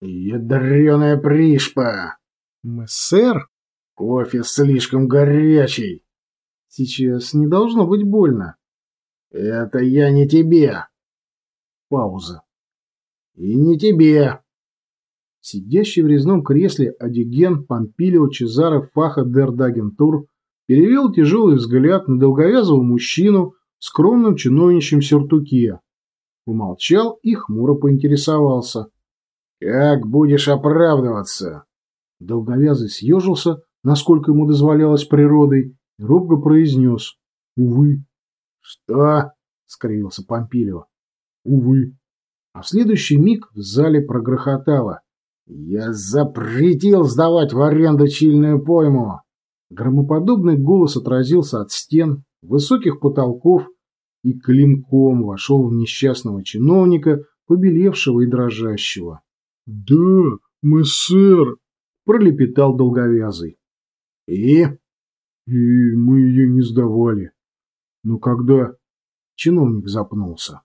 Ядреная пришпа! Мессер? Кофе слишком горячий. Сейчас не должно быть больно. Это я не тебе. Пауза. И не тебе. Сидящий в резном кресле Адиген Помпилио Чезаро Фаха Дердагентур перевел тяжелый взгляд на долговязого мужчину в скромном чиновничьем сюртуке. Умолчал и хмуро поинтересовался. «Как будешь оправдываться?» Долговязый съежился, насколько ему дозволялось природой, и робко произнес. «Увы». «Что?» — скривился Помпилио. «Увы». А в следующий миг в зале прогрохотало. «Я запретил сдавать в аренду чильную пойму!» Громоподобный голос отразился от стен, высоких потолков и клинком вошел в несчастного чиновника, побелевшего и дрожащего. «Да, мы, сэр!» — пролепетал долговязый. «И?» «И мы ее не сдавали. Но когда...» Чиновник запнулся.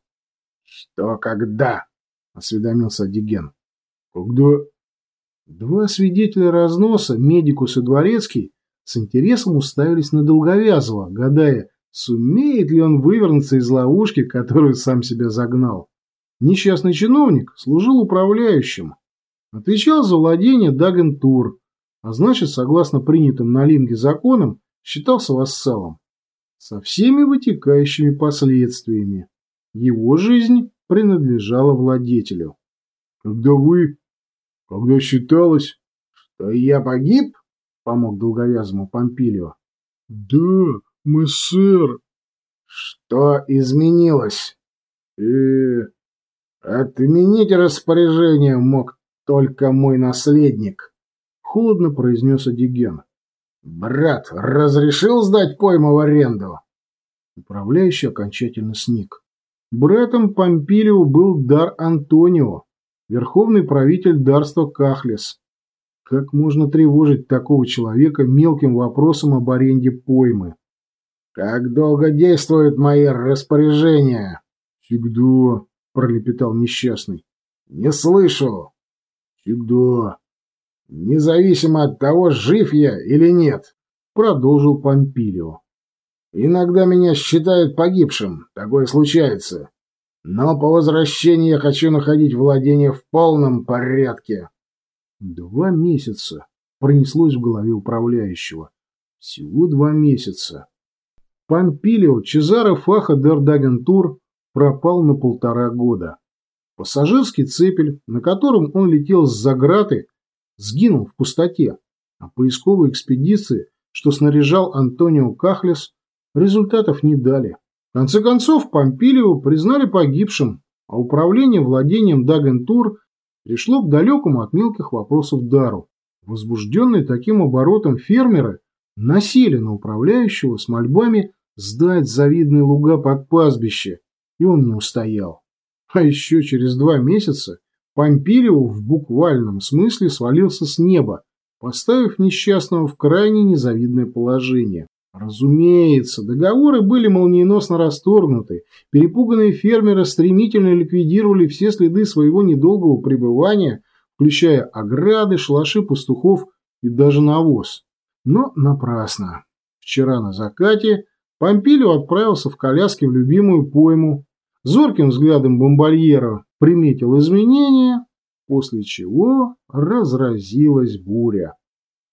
«Что когда?» — осведомился Диген. «Когда...» Два свидетеля разноса, медикус и дворецкий, с интересом уставились на Долговязого, гадая, сумеет ли он вывернуться из ловушки, которую сам себя загнал. Несчастный чиновник служил управляющим, отвечал за владение Дагентур, а значит, согласно принятым на Линге законам, считался вассалом. Со всеми вытекающими последствиями. Его жизнь принадлежала владетелю. Когда вы... Когда считалось, что я погиб, помог долговязому Помпилио. Да, мы, сэр. Что изменилось? Э, отменить распоряжение мог только мой наследник, холодно произнес Адиген. Брат, разрешил сдать пойму в аренду? Управляющий окончательно сник. Братом Помпилио был Дар Антонио, верховный правитель дарства Кахлес. Как можно тревожить такого человека мелким вопросом об аренде поймы? «Как долго действуют мои распоряжения?» «Всегда», — пролепетал несчастный. «Не слышу». «Всегда». «Независимо от того, жив я или нет», — продолжил Помпилио. «Иногда меня считают погибшим, такое случается. Но по возвращении я хочу находить владение в полном порядке». Два месяца пронеслось в голове управляющего. Всего два месяца. Помпилио Чезаро Фаха Дердагентур пропал на полтора года. Пассажирский цепель, на котором он летел с Заграты, сгинул в пустоте, а поисковые экспедиции, что снаряжал Антонио Кахлес, результатов не дали. В конце концов, Помпилио признали погибшим, а управление владением Дагентур пришло к далекому от мелких вопросов дару. Возбужденные таким оборотом фермеры насели на управляющего с мольбами сдать завидные луга под пастбище, и он не устоял. А еще через два месяца Помпилио в буквальном смысле свалился с неба, поставив несчастного в крайне незавидное положение. Разумеется, договоры были молниеносно расторгнуты, перепуганные фермеры стремительно ликвидировали все следы своего недолгого пребывания, включая ограды, шалаши пастухов и даже навоз. Но напрасно. Вчера на закате Помпилио отправился в коляске в любимую пойму, зорким взглядом бомбальера приметил изменения, после чего разразилась буря.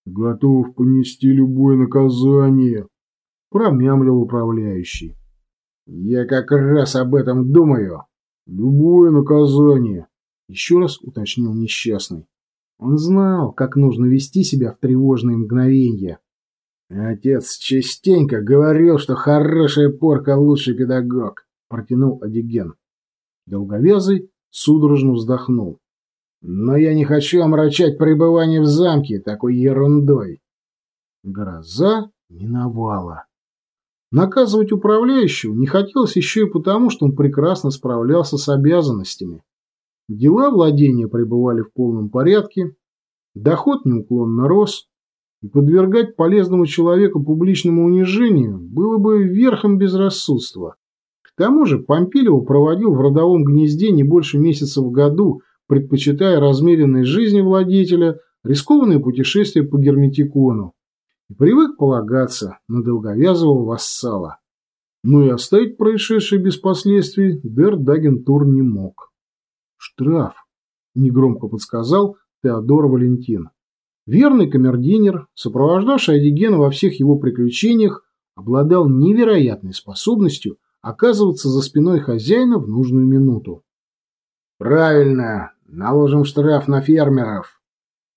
«Готов понести любое наказание», промямлил управляющий. «Я как раз об этом думаю. Любое наказание», — еще раз уточнил несчастный. Он знал, как нужно вести себя в тревожные мгновения. «Отец частенько говорил, что хорошая порка — лучший педагог», — протянул Адиген. Долговязый судорожно вздохнул. «Но я не хочу омрачать пребывание в замке такой ерундой». Гроза миновала. Наказывать управляющего не хотелось еще и потому, что он прекрасно справлялся с обязанностями. Дела владения пребывали в полном порядке, доход неуклонно рос, и подвергать полезному человеку публичному унижению было бы верхом безрассудства. К тому же Помпилио проводил в родовом гнезде не больше месяца в году, предпочитая размеренной жизни владетеля рискованные путешествия по Герметикону и привык полагаться на долговязого вассала. Но и оставить происшедшее без последствий Дер Дагентур не мог. «Штраф», — негромко подсказал Теодор Валентин. Верный камердинер, сопровождавший Адигена во всех его приключениях, обладал невероятной способностью оказываться за спиной хозяина в нужную минуту. «Правильно, наложим штраф на фермеров.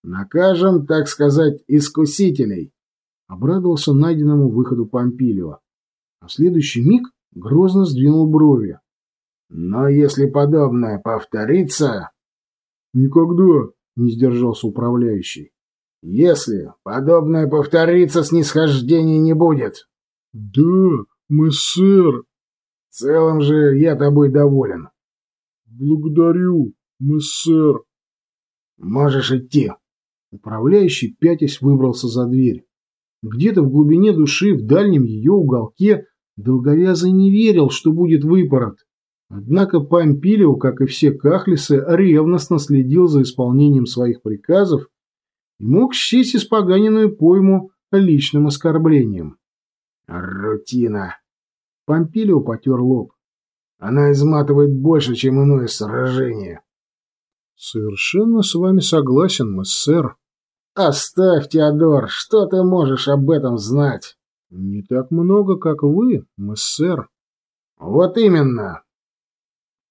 Накажем, так сказать, искусителей», — обрадовался найденному выходу Помпилио. А в следующий миг грозно сдвинул брови. «Но если подобное повторится...» «Никогда», — не сдержался управляющий. «Если подобное повторится, снисхождения не будет». «Да, мы, сэр». «В целом же я тобой доволен». «Благодарю, мы, сэр». «Можешь идти». Управляющий, пятясь, выбрался за дверь. Где-то в глубине души, в дальнем ее уголке, Долговязый не верил, что будет выпорот. Однако Помпилио, как и все кахлисы, ревностно следил за исполнением своих приказов и мог счесть испоганенную пойму личным оскорблением. «Рутина!» Помпилио потер лоб. «Она изматывает больше, чем иное сражение». «Совершенно с вами согласен, мессер». «Оставь, Теодор, что ты можешь об этом знать?» «Не так много, как вы, мессер». «Вот именно.